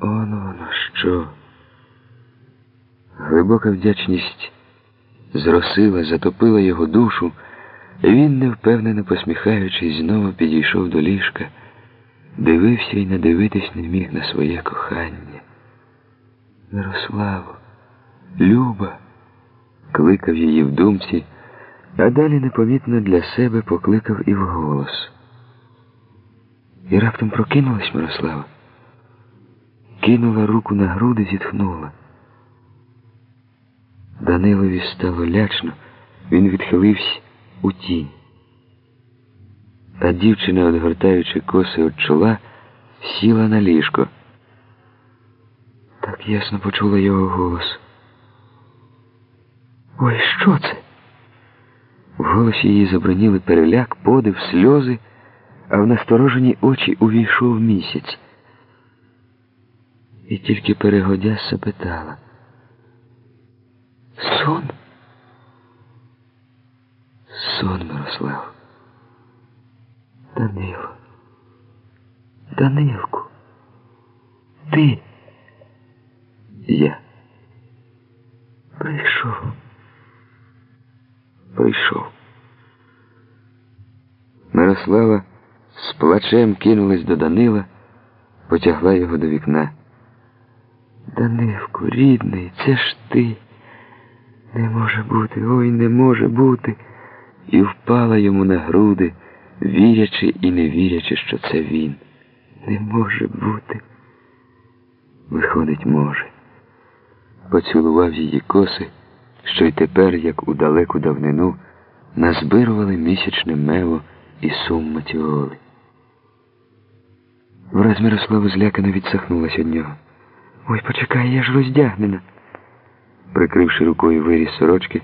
Оно воно що. Глибока вдячність зросила, затопила його душу, він, невпевнено посміхаючись, знову підійшов до ліжка, дивився і надивитись не міг на своє кохання. Мирославо, Люба, кликав її в думці, а далі непомітно для себе покликав і вголос. І раптом прокинулась Мирослава, кинула руку на груди, зітхнула. Данилові стало лячно, він відхилився у тінь. А дівчина, одгортаючи коси від чола, сіла на ліжко. Так ясно почула його голос. Ой, що це? В голосі її заброніли переляк, подив, сльози, а в насторожені очі увійшов місяць. І тільки перегодя запитала. Сон? Сон, Мирослав. Данило. Данилку. Ти. Я. Прийшов. Прийшов. Мирослава з плачем кинулась до Данила, потягла його до вікна. Данилку, рідний, це ж ти. Не може бути, ой, не може бути. І впала йому на груди, вірячи і не вірячи, що це він. Не може бути. Виходить, може. Поцілував її коси, що й тепер, як у далеку давнину, назбирували місячне мево і сум матіоли. Враз Мирослава злякано відсахнулась від нього. Ой, почекай, я ж роздягнена. Прикривши рукою виріз сорочки,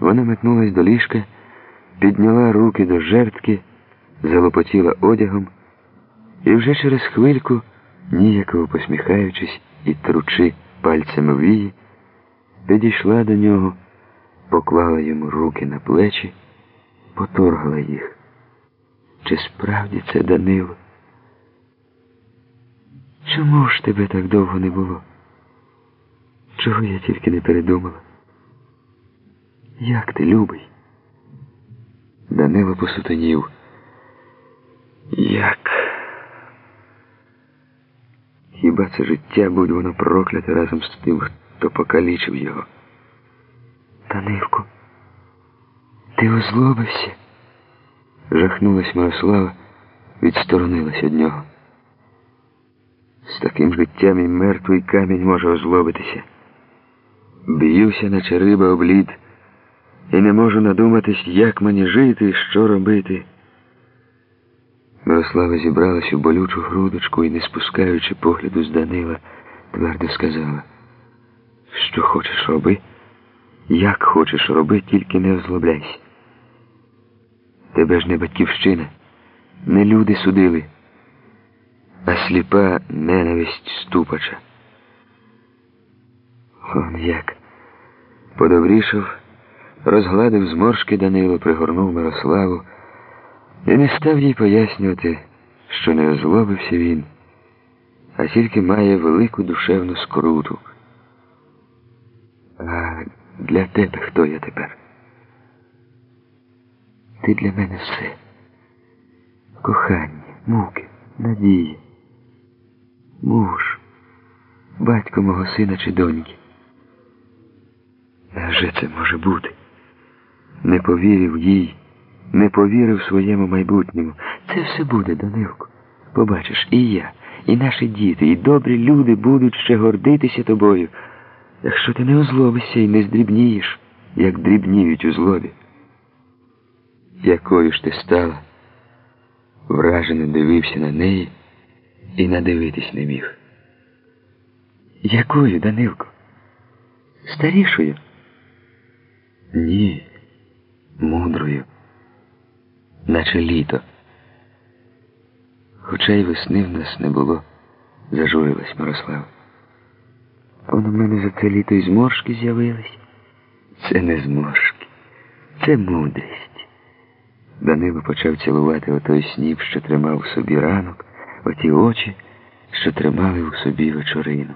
вона метнулась до ліжка, підняла руки до жертки, залопотіла одягом і вже через хвильку, ніяково посміхаючись і тручи пальцями вії, підійшла до нього, поклала йому руки на плечі, поторгала їх. Чи справді це Данило? Чому ж тебе так довго не було? Чого я тільки не передумала? Як ти, любий? Данило посутонів. Як? Хіба це життя, будь воно прокляте разом з тим, хто покалічив його? Данилко, ти озлобився? Жахнулась Мирослава, відсторонилась від нього. З таким життям і мертвий камінь може озлобитися. Б'юся, наче риба облід, і не можу надуматись, як мені жити і що робити. Мирослава зібралась у болючу грудочку і, не спускаючи погляду з Данила, твердо сказала, що хочеш роби, як хочеш роби, тільки не озлобляйся. Тебе ж не батьківщина, не люди судили, а сліпа ненависть ступача. Он як. Подобрішав, розгладив зморшки Данило, пригорнув Мирославу і не став їй пояснювати, що не озлобився він, а тільки має велику душевну скруту. А для тебе хто я тепер? Ти для мене все. Кохання, муки, надії, муж, батько мого сина чи доньки. Невже це може бути? Не повірив їй, не повірив своєму майбутньому. Це все буде, Данилко. Побачиш, і я, і наші діти, і добрі люди будуть ще гордитися тобою, якщо ти не озлобишся і не здрібнієш, як дрібніють у злобі. Якою ж ти стала? Вражено дивився на неї і надивитись не міг. Якою, Данилко? Старішою? Ні, мудрою, наче літо. Хоча й весни в нас не було, зажурилась Мирослава. Он у мене за це літо й зморшки з'явились. Це не зморшки, це мудрість. Данило почав цілувати отой сніп, що тримав в собі ранок, оті очі, що тримали у собі вечорину.